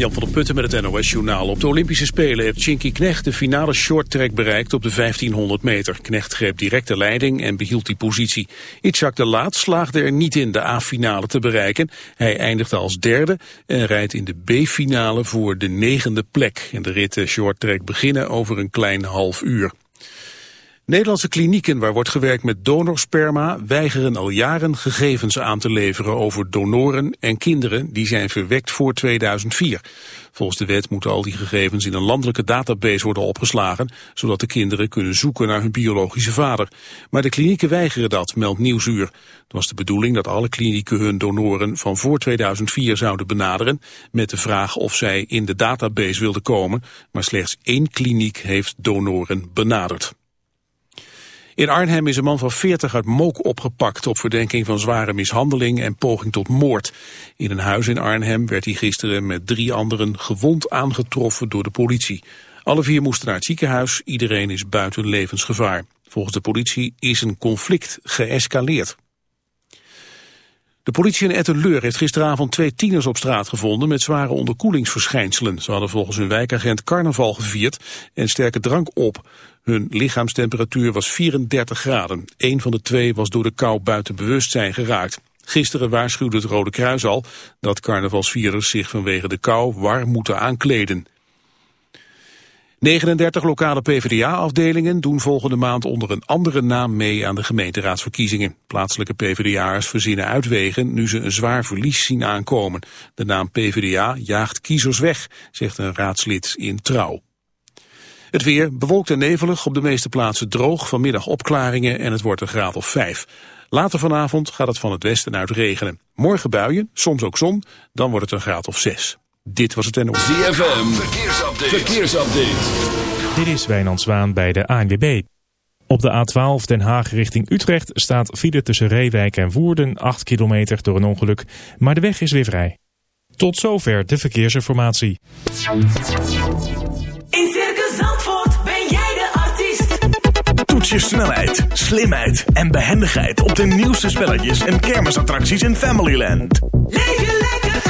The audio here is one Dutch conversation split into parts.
Jan van der Putten met het NOS-journaal. Op de Olympische Spelen heeft Chinky Knecht de finale shorttrack bereikt op de 1500 meter. Knecht greep direct de leiding en behield die positie. Itzhak de Laat slaagde er niet in de A-finale te bereiken. Hij eindigde als derde en rijdt in de B-finale voor de negende plek. En de ritten shorttrack beginnen over een klein half uur. Nederlandse klinieken waar wordt gewerkt met donorsperma weigeren al jaren gegevens aan te leveren over donoren en kinderen die zijn verwekt voor 2004. Volgens de wet moeten al die gegevens in een landelijke database worden opgeslagen, zodat de kinderen kunnen zoeken naar hun biologische vader. Maar de klinieken weigeren dat, meldt Nieuwsuur. Het was de bedoeling dat alle klinieken hun donoren van voor 2004 zouden benaderen, met de vraag of zij in de database wilden komen, maar slechts één kliniek heeft donoren benaderd. In Arnhem is een man van 40 uit Mook opgepakt op verdenking van zware mishandeling en poging tot moord. In een huis in Arnhem werd hij gisteren met drie anderen gewond aangetroffen door de politie. Alle vier moesten naar het ziekenhuis, iedereen is buiten levensgevaar. Volgens de politie is een conflict geëscaleerd. De politie in Etteleur heeft gisteravond twee tieners op straat gevonden met zware onderkoelingsverschijnselen. Ze hadden volgens hun wijkagent carnaval gevierd en sterke drank op. Hun lichaamstemperatuur was 34 graden. Eén van de twee was door de kou buiten bewustzijn geraakt. Gisteren waarschuwde het Rode Kruis al dat carnavalsvierders zich vanwege de kou warm moeten aankleden. 39 lokale PvdA-afdelingen doen volgende maand onder een andere naam mee aan de gemeenteraadsverkiezingen. Plaatselijke PvdA'ers verzinnen uitwegen nu ze een zwaar verlies zien aankomen. De naam PvdA jaagt kiezers weg, zegt een raadslid in Trouw. Het weer bewolkt en nevelig, op de meeste plaatsen droog, vanmiddag opklaringen en het wordt een graad of 5. Later vanavond gaat het van het westen uit regenen. Morgen buien, soms ook zon, dan wordt het een graad of 6. Dit was het NOS. ZFM, verkeersupdate. verkeersupdate. Dit is Wijnand Zwaan bij de ANWB. Op de A12 Den Haag richting Utrecht staat file tussen Reewijk en Woerden 8 kilometer door een ongeluk, maar de weg is weer vrij. Tot zover de verkeersinformatie. In Circus Zandvoort ben jij de artiest. Toets je snelheid, slimheid en behendigheid op de nieuwste spelletjes en kermisattracties in Familyland. Leef je lekker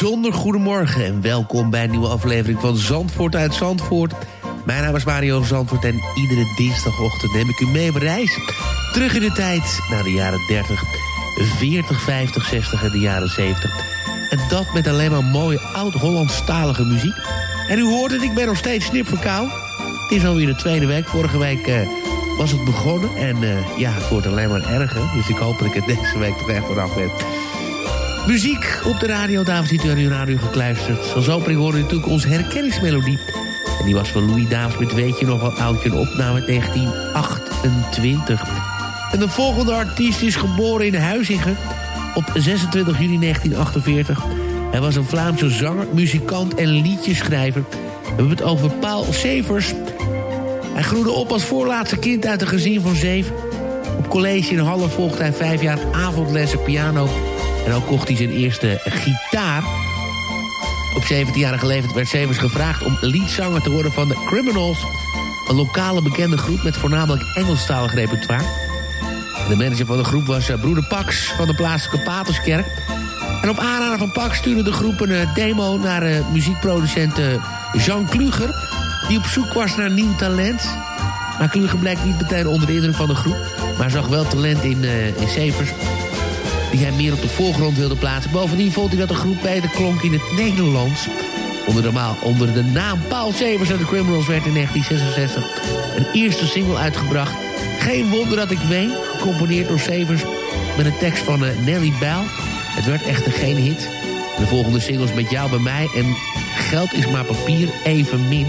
Bijzonder goedemorgen en welkom bij een nieuwe aflevering van Zandvoort uit Zandvoort. Mijn naam is Mario Zandvoort en iedere dinsdagochtend neem ik u mee op reis. Terug in de tijd naar de jaren 30, 40, 50, 60 en de jaren 70. En dat met alleen maar mooie oud-Hollandstalige muziek. En u hoort het, ik ben nog steeds snipverkoud. Het is alweer de tweede week. Vorige week eh, was het begonnen en eh, ja, het wordt alleen maar erger. Dus ik hoop dat ik het deze week toch echt vanaf ben. Muziek op de radio, dames ziet u aan uw radio gekluisterd. Zoals opening hoorde u natuurlijk onze herkenningsmelodie. En die was van Louis Davis met Weet je nog wel oudje, een opname uit 1928. En de volgende artiest is geboren in Huizingen op 26 juni 1948. Hij was een Vlaamse zanger, muzikant en liedjeschrijver. We hebben het over Paul Severs. Hij groeide op als voorlaatste kind uit een gezin van zeven. Op college in Halle volgde hij vijf jaar avondlessen piano... En ook kocht hij zijn eerste gitaar. Op 17-jarige leeftijd werd Severs gevraagd om liedzanger te worden van de Criminals. Een lokale bekende groep met voornamelijk Engelstalig repertoire. De manager van de groep was eh, broeder Pax van de plaatselijke Paterskerk. En op aanraden van Pax stuurde de groep een eh, demo naar uh, muziekproducent Jean Kluger... die op zoek was naar nieuw talent. Maar Kluger bleek niet meteen onder de indruk van de groep... maar zag wel talent in, in Severs die hij meer op de voorgrond wilde plaatsen. Bovendien vond hij dat de groep beter klonk in het Nederlands. Onder de, onder de naam Paul Severs en de Criminals werd in 1966 een eerste single uitgebracht. Geen wonder dat ik ween, gecomponeerd door Severs met een tekst van uh, Nelly Bell. Het werd echter geen hit. De volgende singles Met jou bij mij en Geld is maar papier evenmin.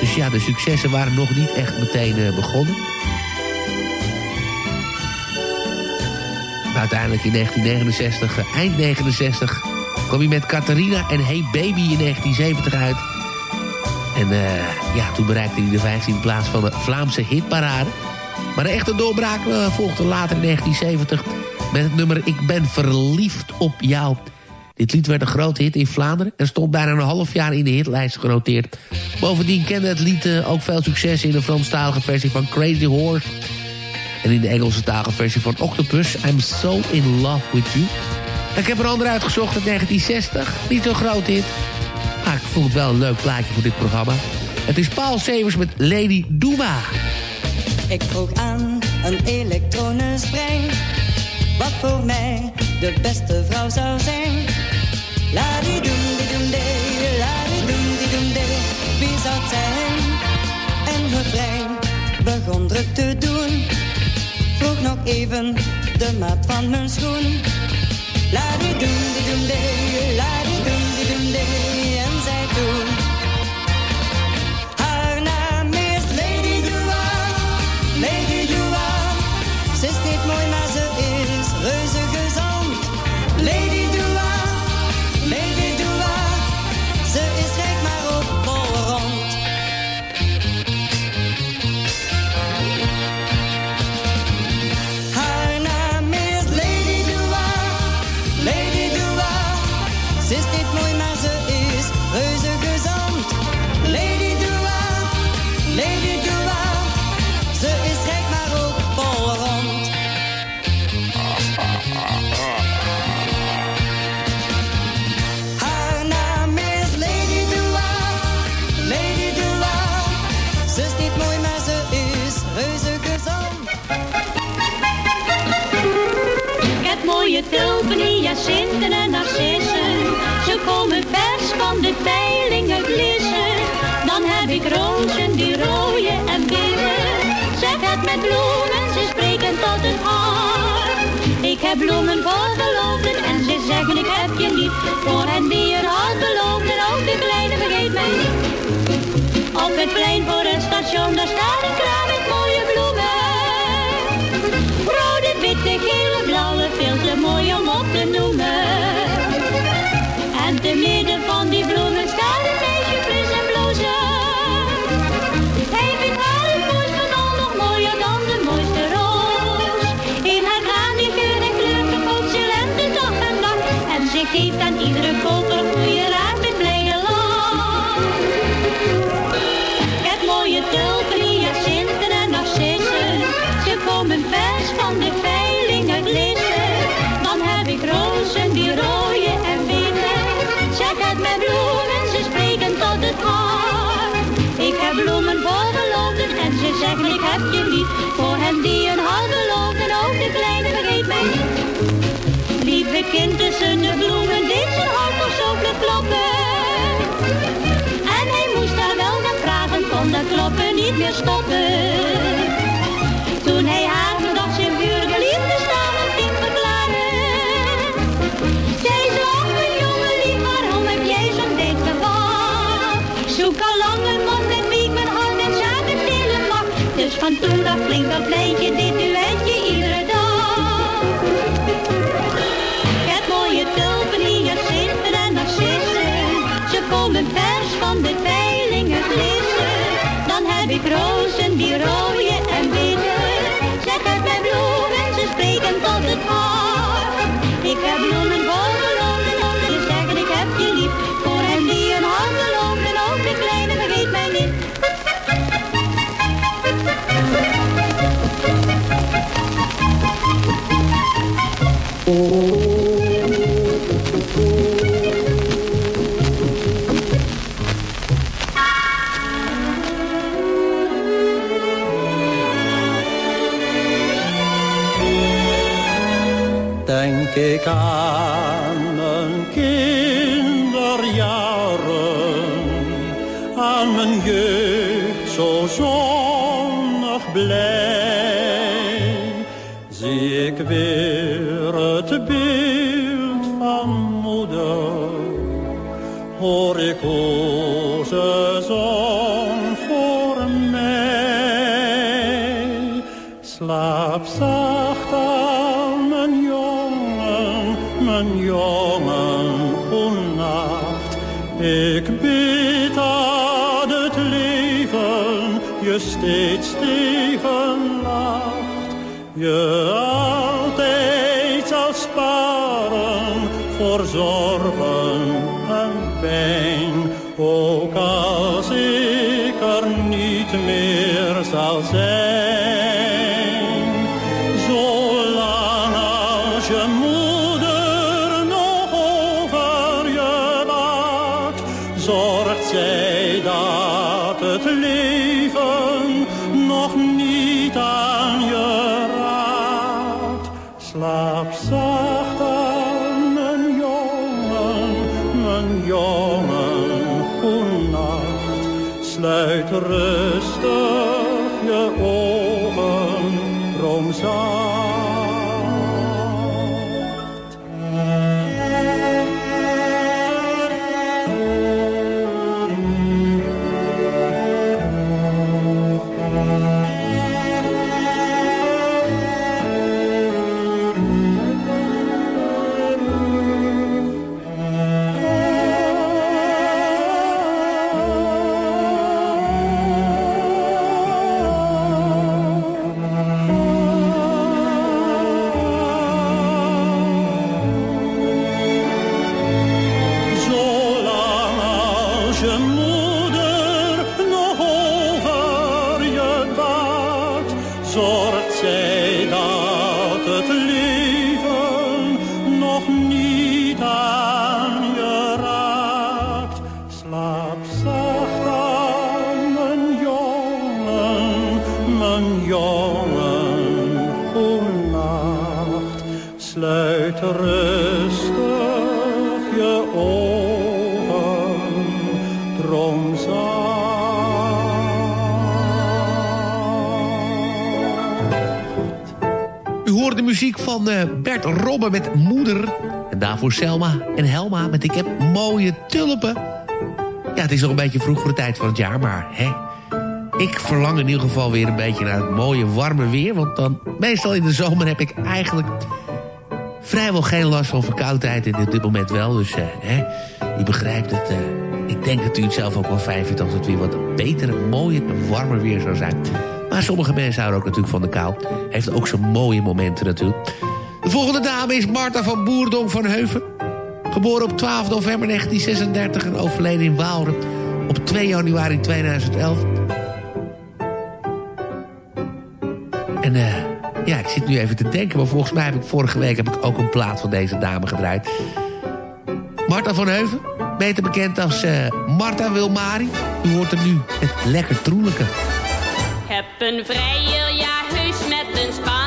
Dus ja, de successen waren nog niet echt meteen eh, begonnen. Uiteindelijk in 1969, eh, eind 69... kwam hij met Catharina en Hey Baby in 1970 uit. En eh, ja, toen bereikte hij de 15e plaats van de Vlaamse hitparade. Maar de echte doorbraak eh, volgde later in 1970... met het nummer Ik ben verliefd op jou... Dit lied werd een grote hit in Vlaanderen... en stond bijna een half jaar in de hitlijst genoteerd. Bovendien kende het lied ook veel succes... in de Franstalige versie van Crazy Horse... en in de Engelse talige versie van Octopus... I'm So In Love With You. Ik heb er ander uitgezocht uit 1960. Niet zo'n groot hit. Maar ik vond het wel een leuk plaatje voor dit programma. Het is Paul Severs met Lady Doua. Ik vroeg aan een elektronenspring Wat voor mij de beste vrouw zou zijn La di doem di doem dee, la di doem di doem dee Wie zou het zijn? En brein begon druk te doen nog even de maat van mijn schoen. La di doem di doem dee, la Bloemen voor geloofden en ze zeggen ik heb je lief. Voor hen die een hart beloofden, ook de kleine vergeet mij niet. Lieve kind tussen de bloemen, deed zijn hart nog zo kloppen. En hij moest daar wel naar vragen, kon dat kloppen niet meer stoppen. Van toen af klinkt dat lijntje, dit duetje iedere dag. Ik heb mooie tulpen, hyacinten en narcissen. Ze komen vers van de veilingen glissen. Dan heb ik rozen die rooien en witte. Zeg het met bloemen, ze spreken tot het hart. Ik heb bloemen voor Denk ik aan mijn kinderjaren, aan mijn jeugd zo zonnig blij. Zie ik weer hoe ze zong voor mij. Slaap zacht al, mijn jongen, mijn jongen, onnacht. Ik bid aan het leven je steeds tegenlacht. Je altijd zal sparen voor zorgen. Meer zal zijn. Rustig je ogen, U hoort de muziek van eh, Bert Robben met Moeder. En daarvoor Selma en Helma met Ik heb mooie tulpen. Ja, het is nog een beetje vroeg voor de tijd van het jaar, maar hè... Ik verlang in ieder geval weer een beetje naar het mooie warme weer. Want dan, meestal in de zomer heb ik eigenlijk vrijwel geen last van verkoudheid. Op dit moment wel, dus eh, hè, u begrijpt het. eh, ik denk dat u het zelf ook wel fijn als het weer wat beter, mooier en warmer weer zou zijn. Maar sommige mensen houden ook natuurlijk van de kou. Heeft ook zijn mooie momenten natuurlijk. De volgende dame is Marta van Boerdonk van Heuven. Geboren op 12 november 1936 en overleden in Waalre op 2 januari 2011. Zit nu even te denken, maar volgens mij heb ik vorige week heb ik ook een plaat van deze dame gedraaid. Marta van Heuven, beter bekend als eh Marta Wilmari. U hoort er nu het lekker troelijke. Heb een vrijer, ja heus met een Spaans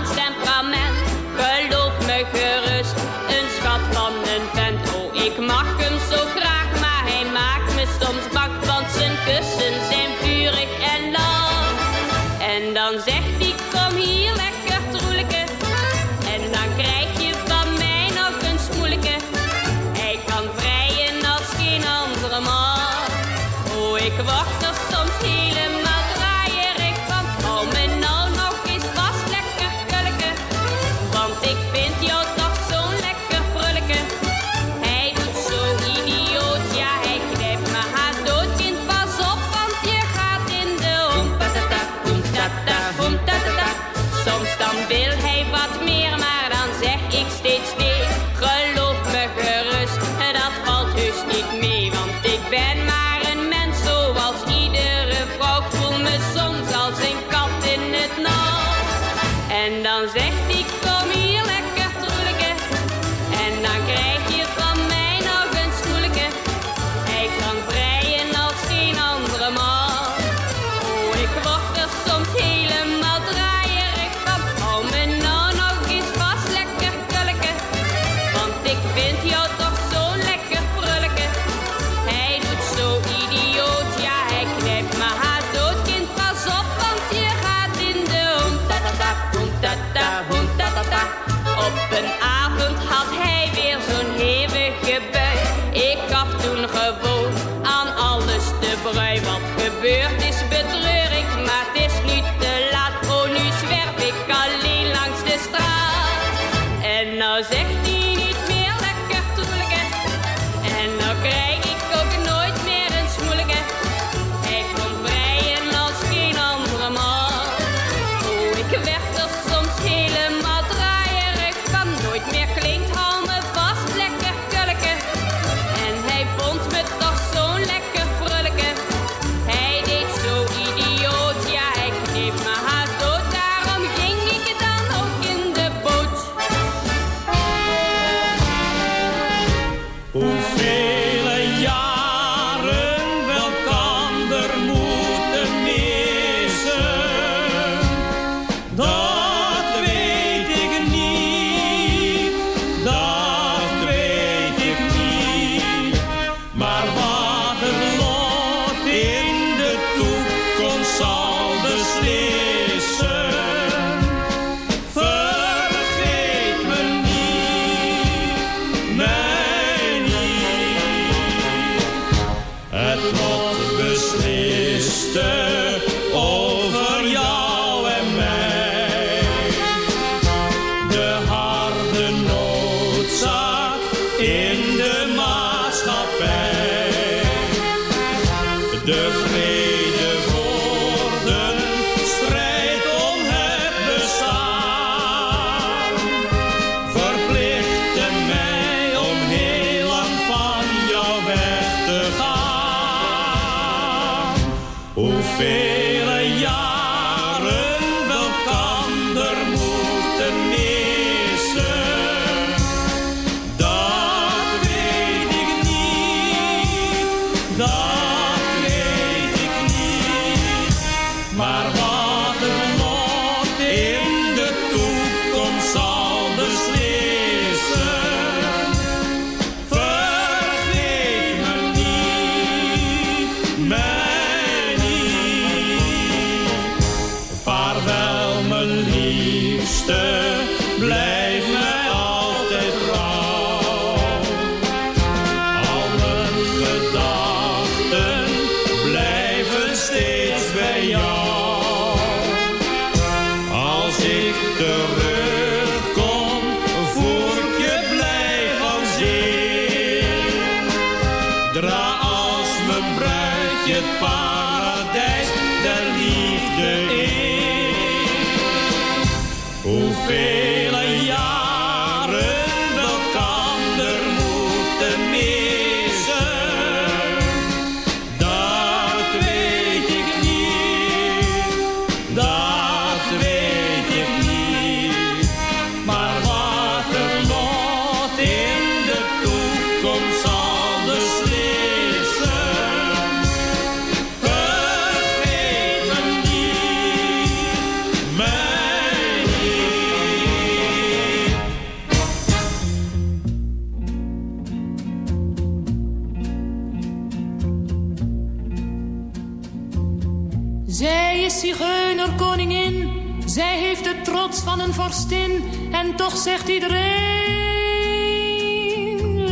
zegt iedereen,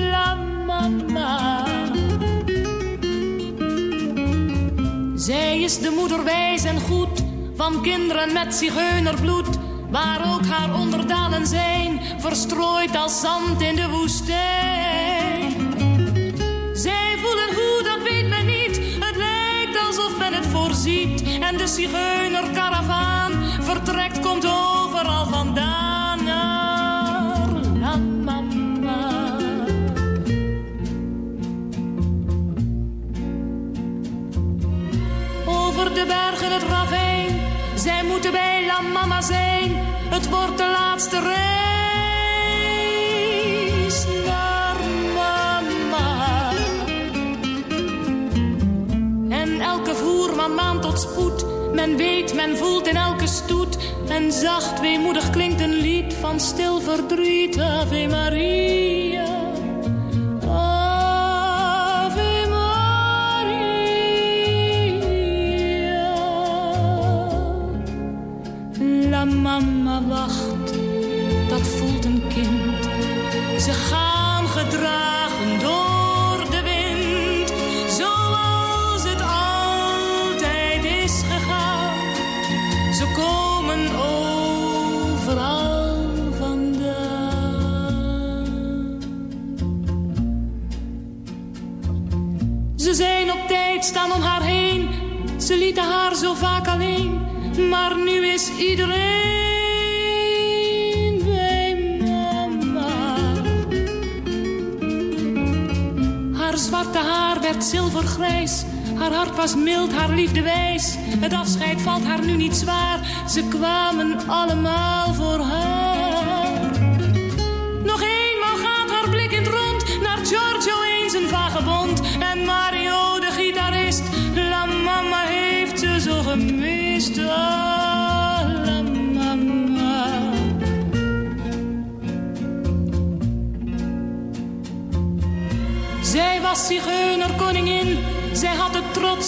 la mama. Zij is de moeder wijs en goed, van kinderen met zigeunerbloed. Waar ook haar onderdanen zijn, verstrooid als zand in de woestijn. Zij voelen hoe, dat weet men niet. Het lijkt alsof men het voorziet. En de zigeunerkaravaan vertrekt, komt overal vandaan Zij moeten bij La Mama zijn. Het wordt de laatste reis naar mama. En elke voerman maand tot spoed. Men weet, men voelt in elke stoet. En zacht, weemoedig klinkt een lied van stil verdriet. Ave Maria. Haar hart was mild, haar liefde wijs. Het afscheid valt haar nu niet zwaar. Ze kwamen allemaal voor haar.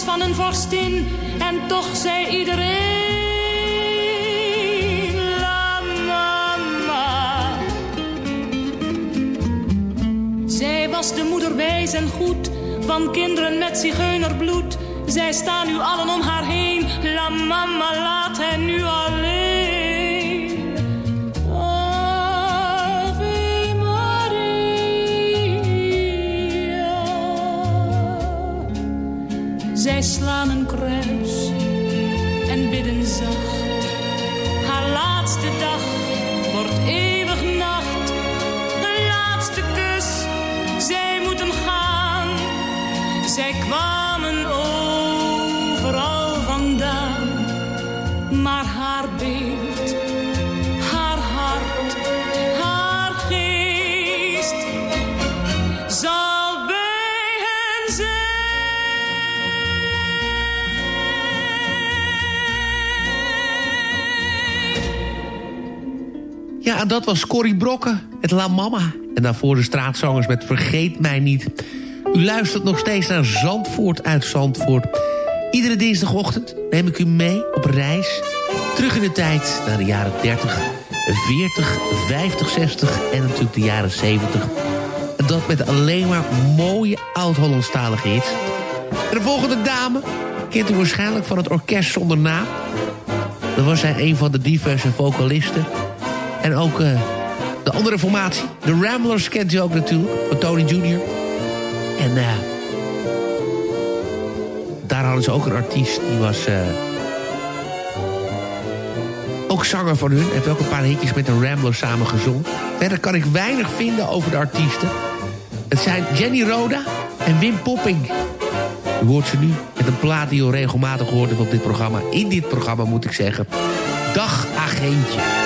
Van een vorstin. En toch zei iedereen... La mama. Zij was de moeder wijs en goed. Van kinderen met zigeunerbloed. Zij staan nu allen om haar heen. La mama laat hen nu alleen. Dat was Corrie Brokken, het La Mama. En daarvoor de straatzangers met Vergeet Mij Niet. U luistert nog steeds naar Zandvoort uit Zandvoort. Iedere dinsdagochtend neem ik u mee op reis. Terug in de tijd naar de jaren 30, 40, 50, 60 en natuurlijk de jaren 70. En dat met alleen maar mooie oud-Hollandstalige hits. En de volgende dame kent u waarschijnlijk van het orkest zonder naam. Dan was zij een van de diverse vocalisten. En ook eh, de andere formatie. De Ramblers kent u ook natuurlijk. Van Tony Jr. En eh, daar hadden ze ook een artiest. Die was eh, ook zanger van hun. Heeft ook een paar hitjes met de Ramblers samen gezongen. Verder kan ik weinig vinden over de artiesten. Het zijn Jenny Roda en Wim Popping. U hoort ze nu met een plaat die u regelmatig hoort op dit programma. In dit programma moet ik zeggen. Dag agentje.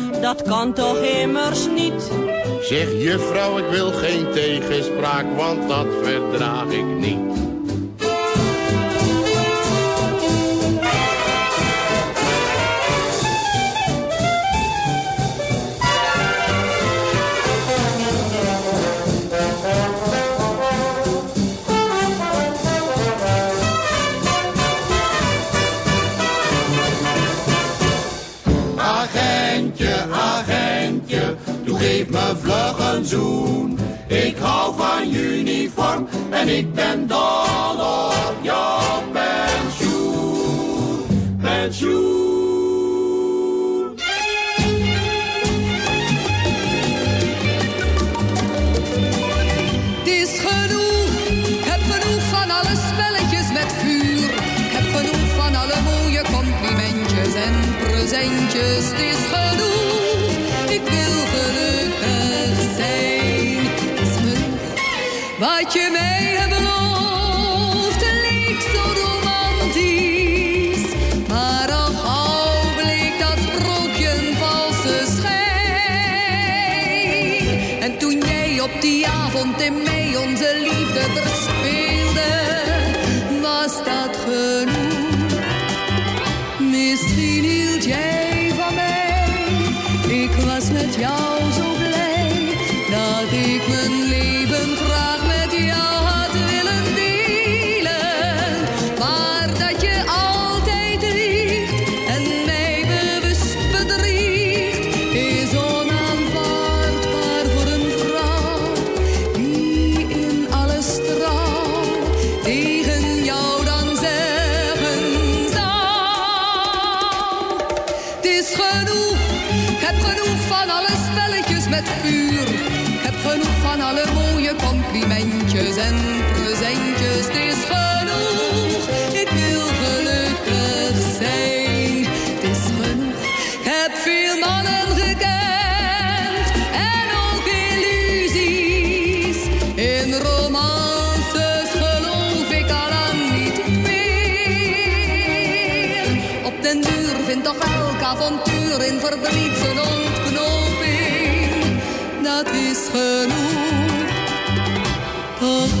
dat kan toch immers niet. Zeg juffrouw, ik wil geen tegenspraak, want dat verdraag ik niet. Vlug een zoen. Ik hou van uniform en ik ben dol op jouw je mij Den duur vindt toch elk avontuur in verdriet zijn ontknoping. Dat is genoeg. Toch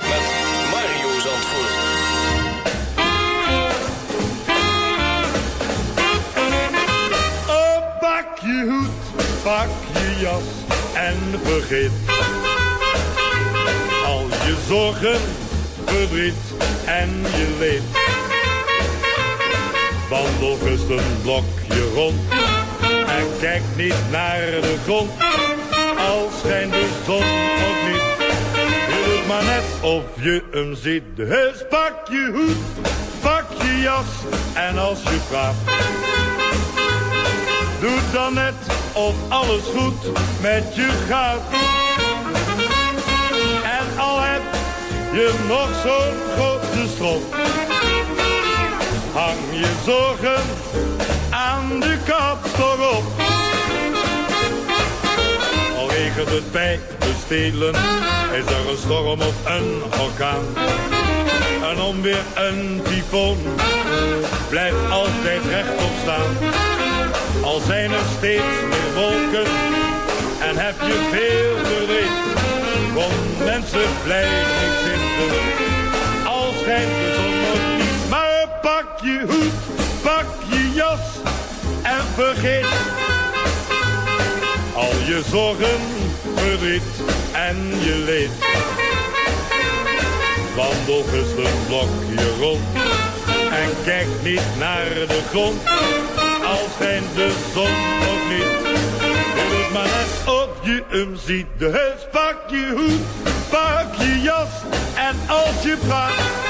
pak je jas en vergeet al je zorgen, verdriet en je leed. Wandel gerust een blokje rond en kijk niet naar de grond. Al schijnt de zon of niet, je doet maar net of je hem ziet. Dus pak je hoed, pak je jas en als je vraagt Doe dan net of alles goed met je gaat. En al heb je nog zo'n grote strop. Hang je zorgen aan de kapstok op. Al regent het bij de stelen, is er een storm of een orkaan. Een onweer, een tyfoon, blijf altijd rechtop staan. Al zijn er steeds meer wolken en heb je veel verdriet. Kom mensen, blijf niet zitten, al schijnt de zon nog niet. Maar pak je hoed, pak je jas en vergeet al je zorgen, verdriet en je leed. Wandel gerust een blokje rond en kijk niet naar de grond al schijnt de zon nog niet. Je doet maar net of je hem ziet. Dus pak je hoed, pak je jas en als je praat.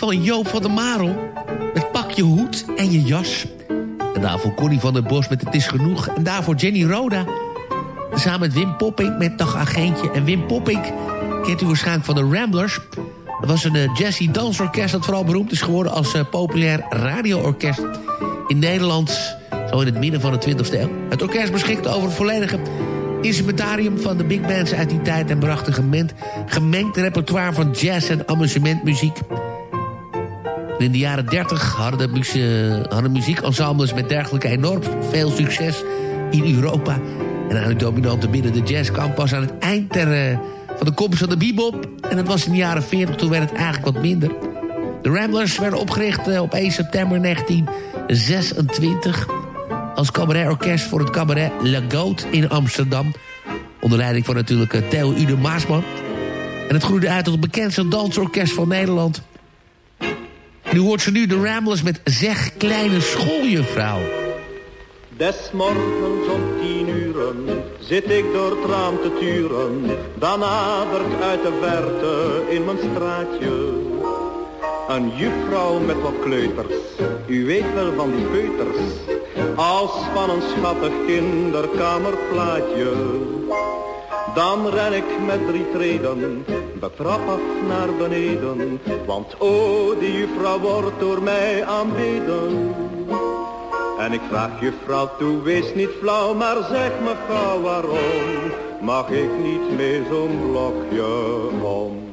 Van Joop van der Marel. Met Pak je hoed en je jas. En daarvoor Connie van der Bos met Het is genoeg. En daarvoor Jenny Roda. Samen met Wim Poppink met Dag Agentje. En Wim Poppink kent u waarschijnlijk van de Ramblers. Dat was een uh, jazzy dansorkest dat vooral beroemd is geworden... als uh, populair radioorkest in Nederland... zo in het midden van de 20e eeuw. Het orkest beschikte over het volledige instrumentarium van de big bands uit die tijd... en bracht een gemengd, gemengd repertoire van jazz en amusementmuziek. In de jaren 30 hadden, de muziekensembles met dergelijke enorm veel succes in Europa. En eigenlijk dominante binnen de jazz kwam aan het eind uh, van de komst van de bebop. En dat was in de jaren 40, toen werd het eigenlijk wat minder. De Ramblers werden opgericht uh, op 1 september 1926 als cabaretorkest voor het cabaret Le Goat in Amsterdam. Onder leiding van natuurlijk uh, Theo Ude Maasman. En het groeide uit tot het bekendste dansorkest van Nederland. En u hoort ze nu de Ramblers met Zeg Kleine Schooljuffrouw. Des morgens om tien uren zit ik door het raam te turen. Dan nadert uit de verte in mijn straatje een juffrouw met wat kleuters. U weet wel van die peuters, als van een schattig kinderkamerplaatje. Dan ren ik met drie treden, de af naar beneden. Want oh, die juffrouw wordt door mij aanbeden. En ik vraag juffrouw toe, wees niet flauw, maar zeg me gauw waarom. Mag ik niet mee zo'n blokje om?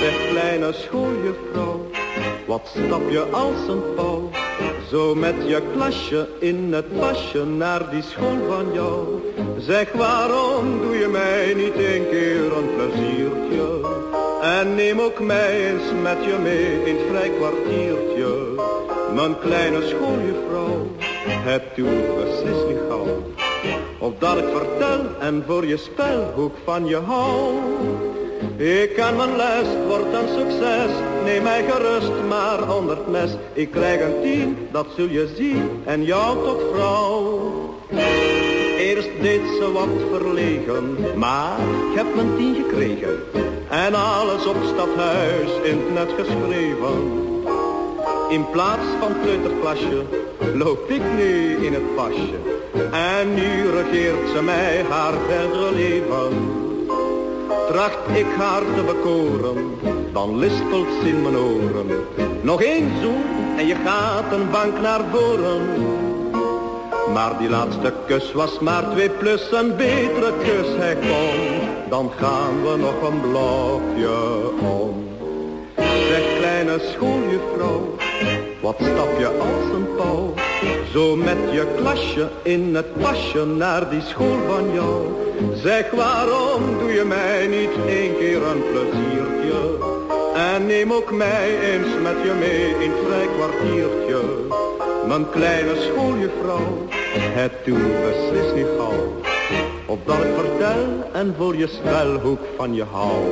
Zeg kleine schooljuffrouw, wat stap je als een pauw? Zo met je klasje in het pasje naar die school van jou. Zeg waarom doe je mij niet een keer een pleziertje? En neem ook mij eens met je mee in het vrij kwartiertje. Mijn kleine schooljuffrouw, het doet beslist niet gauw. Of dat ik vertel en voor je spel hoe van je hou. Ik kan mijn les, wordt een succes. Neem mij gerust maar honderd mes. Ik krijg een tien, dat zul je zien. En jou tot vrouw. Eerst deed ze wat verlegen, maar ik heb mijn tien gekregen. En alles op stadhuis in het net geschreven. In plaats van kleuterklasje loop ik nu in het pasje. En nu regeert ze mij haar verdere leven. Tracht ik haar te bekoren, dan lispelt ze in mijn oren. Nog één zoen en je gaat een bank naar voren. Maar die laatste kus was maar twee plus, een betere kus hij kon. Dan gaan we nog een blokje om. Zeg kleine schooljuffrouw, wat stap je als een pauw? Zo met je klasje in het pasje naar die school van jou. Zeg waarom doe je mij niet één keer een pleziertje? En neem ook mij eens met je mee in vrij kwartiertje. Mijn kleine schooljuffrouw, het doet beslist niet gauw. Opdat ik vertel en voor je spelhoek van je hou.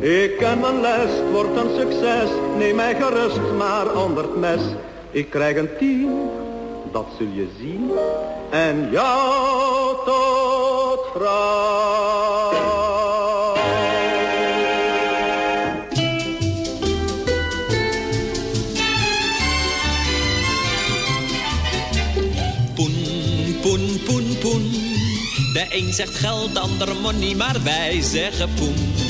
Ik ken mijn les, wordt een succes. Neem mij gerust maar onder het mes. Ik krijg een tien, dat zul je zien. En jou tot vrouw. De een zegt geld, de ander money, maar wij zeggen poen.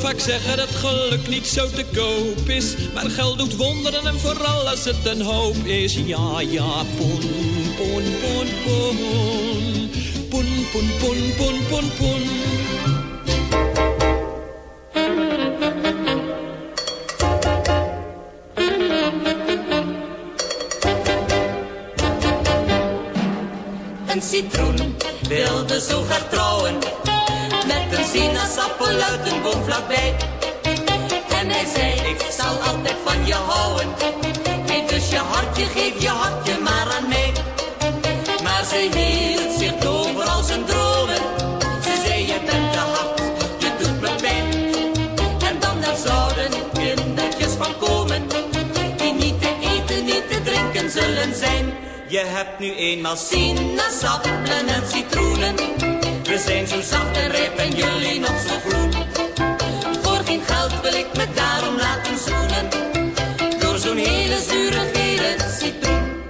Vaak zeggen dat geluk niet zo te koop is. Maar geld doet wonderen en vooral als het een hoop is. Ja, ja, poen, poen, poen, poen. Poen, poen, poen, poen, poen, poen. Een citroen wilde zo graag trouwen met een sinaasappel uit een boom vlakbij. En hij zei, ik zal altijd van je houden. Geef dus je hartje, geef je hartje maar aan mij. Maar ze hield zich over als een dromen. Ze zei, je bent te hard, je doet me pijn. En dan daar zouden kindertjes van komen. Die niet te eten, niet te drinken zullen zijn. Je hebt nu eenmaal sinaasappelen en citroenen. We zijn zo zacht en rijp en jullie nog zo groen. Voor geen geld wil ik me daarom laten zoenen. Door zo'n hele zure gele citroen.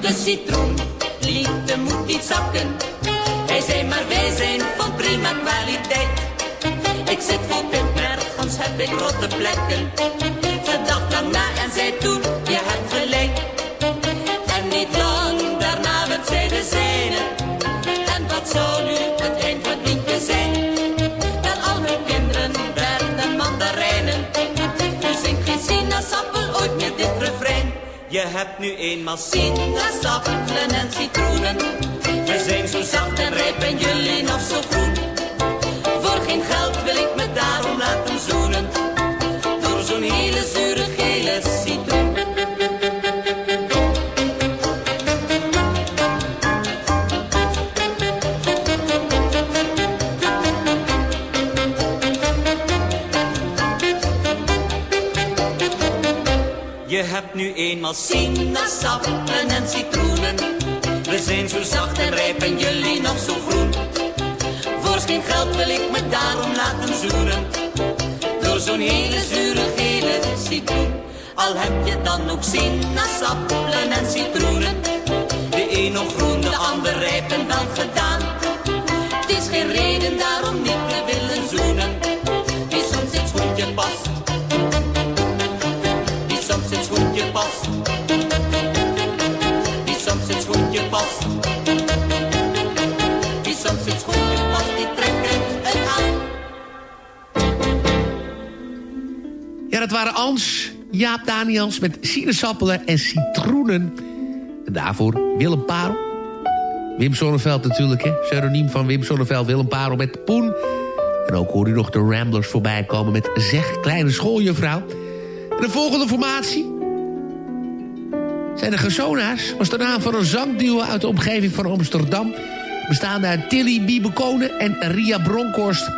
De citroen liet de moed niet zakken. Hij zei maar wij zijn van prima kwaliteit. Ik zit vol pit, nergens heb ik rotte plekken. Ze dacht lang na en zei toen, je hebt gelijk. Werd zij. En wat zou nu het eind van liedje zijn? Wel al hun kinderen werden mandarijnen. Nu zingt geen sinaasappel ooit meer dit refrein. Je hebt nu eenmaal sinaasappelen en citroenen. We zijn zo zacht en rijp en jullie nog zo groen. Voor geen geld Nu eenmaal sinaasappelen en citroenen. We zijn zo zacht en rijp en jullie nog zo groen. Voor geen geld wil ik me daarom laten zoenen. Door zo'n hele zure gele citroen. Al heb je dan ook sinaasappelen en citroenen. De een nog groen, de ander rijp en wel gedaan. Dat waren Ans, Jaap Daniels met sinaasappelen en citroenen. En daarvoor Willem Parel. Wim Sonneveld natuurlijk, hè. Pseudoniem van Wim Sonneveld, Willem Parel met Poen. En ook hoor u nog de Ramblers voorbij komen met Zeg Kleine Schooljuffrouw. En de volgende formatie zijn de Gezona's. was de naam van een zangduo uit de omgeving van Amsterdam. Bestaande uit Tilly Biebe Konen en Ria Bronkhorst.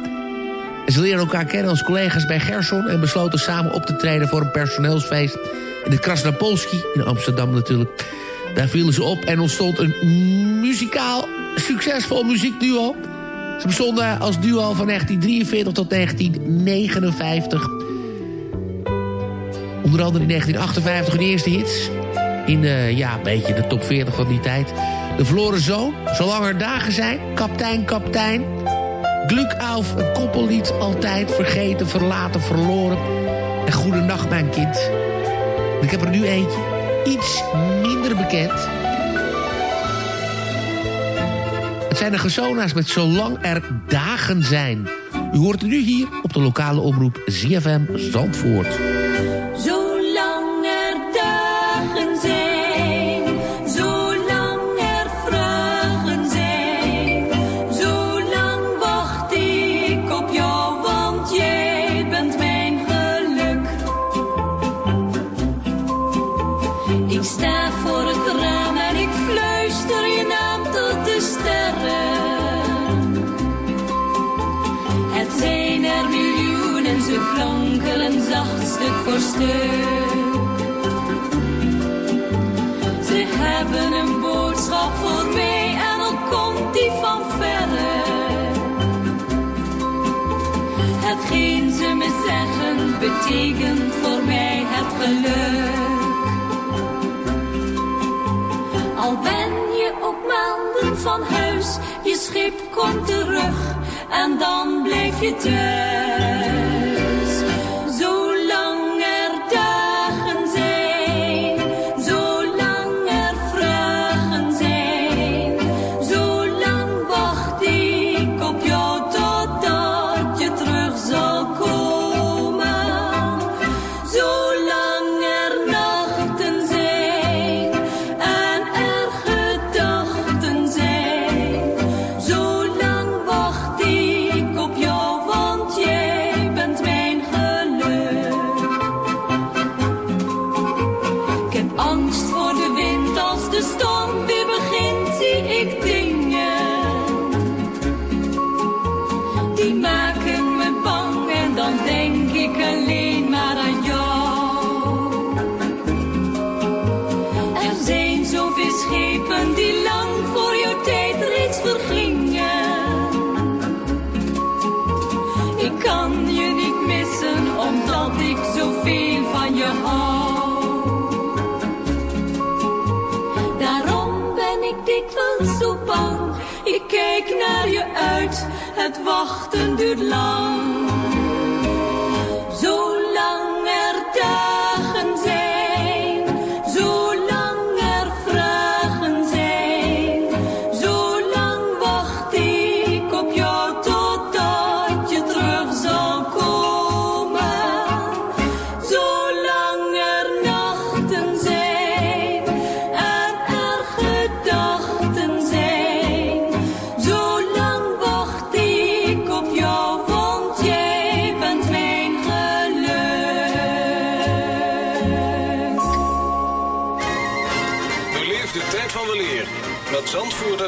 Ze leren elkaar kennen als collega's bij Gerson... en besloten samen op te treden voor een personeelsfeest... in het Krasnapolski in Amsterdam natuurlijk. Daar vielen ze op en ontstond een muzikaal succesvol muziekduo. Ze bestonden als duo van 1943 tot 1959. Onder andere in 1958 hun eerste hits. In ja, een beetje de top 40 van die tijd. De Verloren Zoon, Zolang er dagen zijn, Kaptein, Kaptein... Glück een koppellied, altijd vergeten, verlaten, verloren. En Goedenacht, mijn kind. Ik heb er nu eentje, iets minder bekend. Het zijn de Gezona's met Zolang er dagen zijn. U hoort het nu hier op de lokale omroep ZFM Zandvoort. Voor. Ze hebben een boodschap voor mij en dan komt die van verre. Hetgeen ze me zeggen betekent voor mij het geluk. Al ben je ook maanden van huis, je schip komt terug en dan blijf je thuis. Kijk naar je uit, het wachten duurt lang.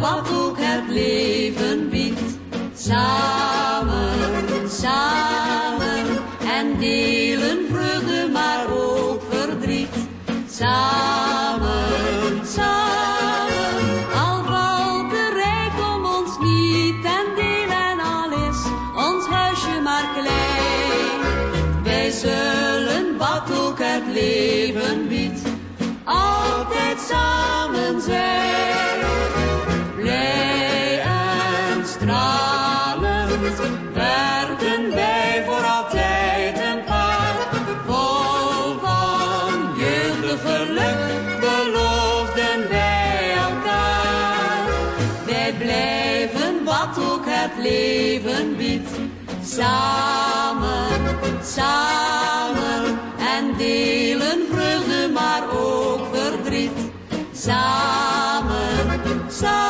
wat ook het leven biedt. Samen, samen en delen vreugde, maar ook verdriet. Samen, Samen, en delen vreugde, maar ook verdriet. Samen, samen,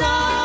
samen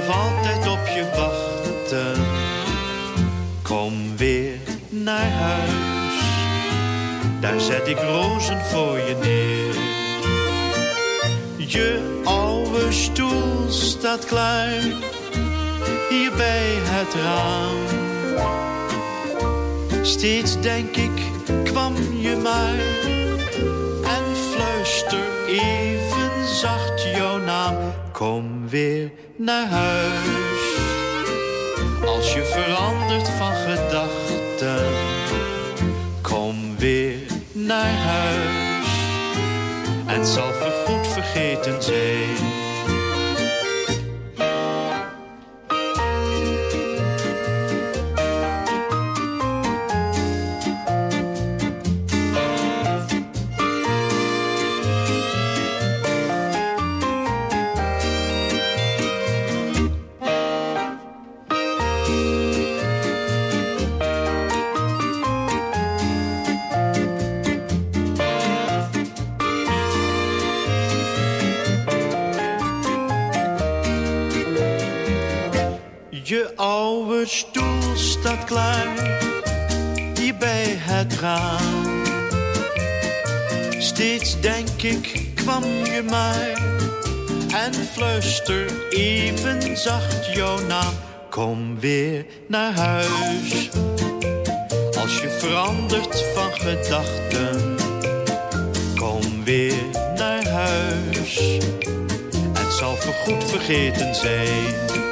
blijf altijd op je wachten. Kom weer naar huis. Daar zet ik rozen voor je neer. Je oude stoel staat klaar, hier bij het raam. Steeds denk ik, kwam je maar. En fluister zacht naam. Kom weer naar huis. Als je verandert van gedachten. Kom weer naar huis. En zal vergoed vergeten zijn. Oude stoel staat klaar, hier bij het raam. Steeds denk ik, kwam je maar. En fluister even zacht jouw naam. Kom weer naar huis. Als je verandert van gedachten. Kom weer naar huis. Het zal voorgoed vergeten zijn.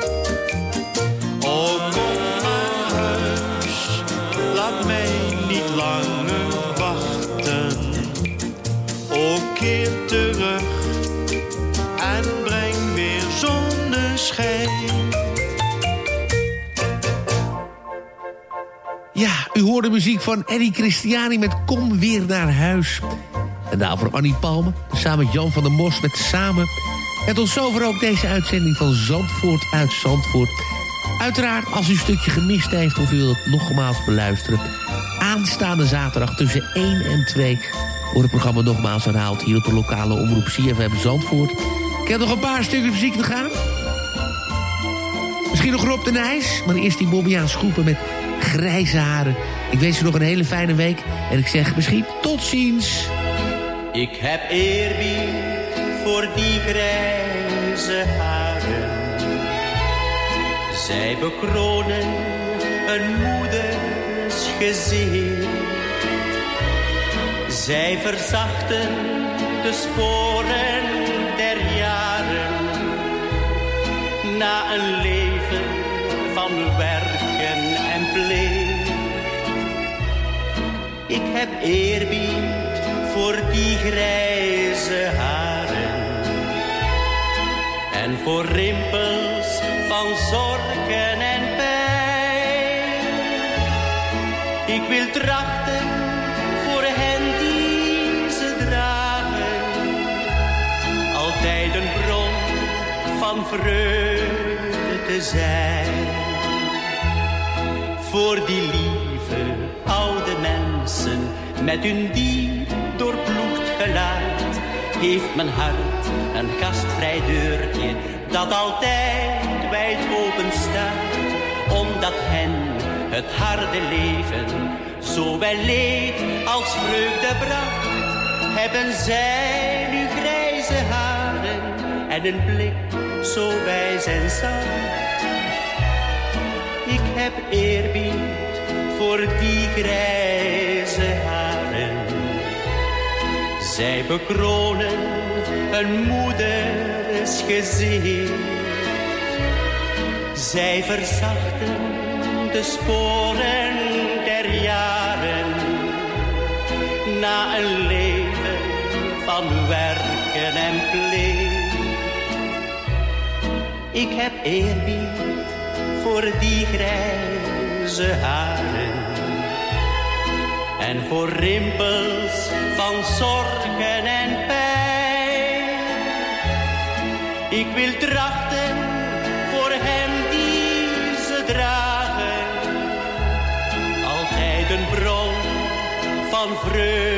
U hoorde muziek van Eddie Christiani met Kom Weer Naar Huis. En daarvoor Annie Palme, samen met Jan van der Mos met Samen. En tot zover ook deze uitzending van Zandvoort uit Zandvoort. Uiteraard, als u een stukje gemist heeft of u wilt het nogmaals beluisteren... aanstaande zaterdag tussen 1 en 2 wordt het programma nogmaals herhaald... hier op de lokale omroep CFM Zandvoort. Ik heb nog een paar stukjes muziek te gaan. Misschien nog Rob de Nijs, maar eerst die Bobbejaans groepen met grijze haren. Ik wens u nog een hele fijne week en ik zeg misschien tot ziens. Ik heb eerbied voor die grijze haren. Zij bekronen een moeders gezicht. Zij verzachten de sporen der jaren. Na een Ik heb eerbied voor die grijze haren. En voor rimpels van zorgen en pijn. Ik wil trachten voor hen die ze dragen. Altijd een bron van vreugde te zijn. Voor die lieve oude mensen met hun diep doorploegd geluid heeft mijn hart een gastvrij deurtje dat altijd wijd open staat. Omdat hen het harde leven Zowel leed als vreugde bracht, hebben zij nu grijze haren en een blik zo wijs en zacht. Ik heb eerbied voor die grijze haren. Zij bekronen een moeders gezicht. Zij verzachten de sporen der jaren. Na een leven van werken en plicht. Ik heb eerbied voor die grijze haren. En voor rimpels van zorgen en pijn. Ik wil trachten voor hen die ze dragen. Altijd een bron van vreugde